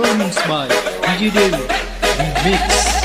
performance by DJ mix.